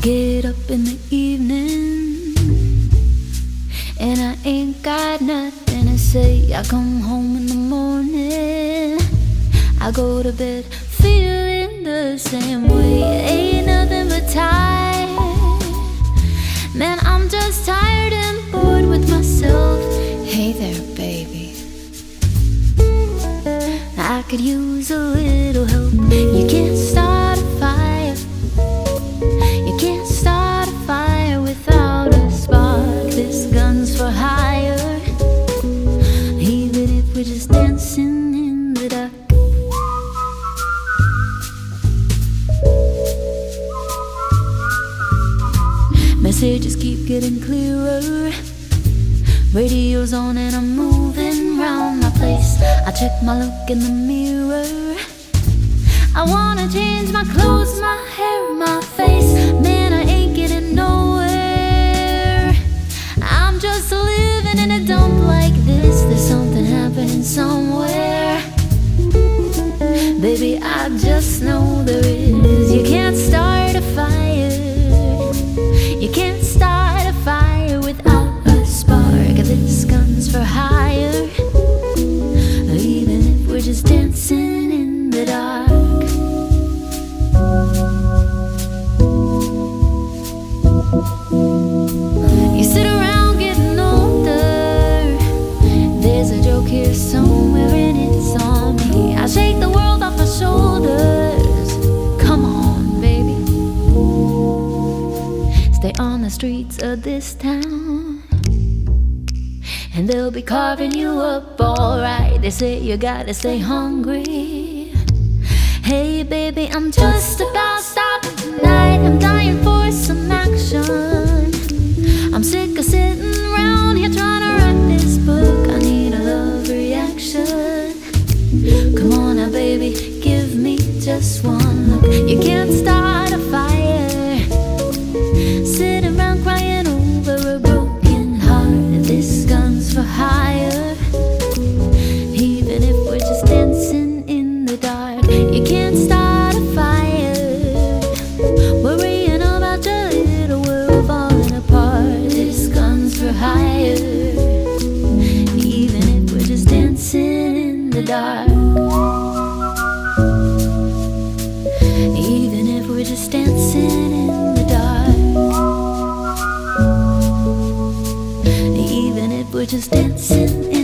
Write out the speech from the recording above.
get up in the evening and I ain't got nothing to say. I come home in the morning, I go to bed feeling the same way. Ain't nothing but tired. Man, I'm just tired and bored with myself. Hey there, baby. I could use a little help. You dancing in the dark. Messages keep getting clearer. Radio's on and I'm moving round my place. I check my look in the mirror. I wanna change my clothes, just know on the streets of this town. And they'll be carving you up alright. They say you gotta stay hungry. Hey, baby, I'm just about stopping tonight. I'm dying for some action. I'm sick of sitting around here trying to write this book. I need a love reaction. Come on now, baby, give me just one look. You can't start the dark. Even if we're just dancing in the dark. Even if we're just dancing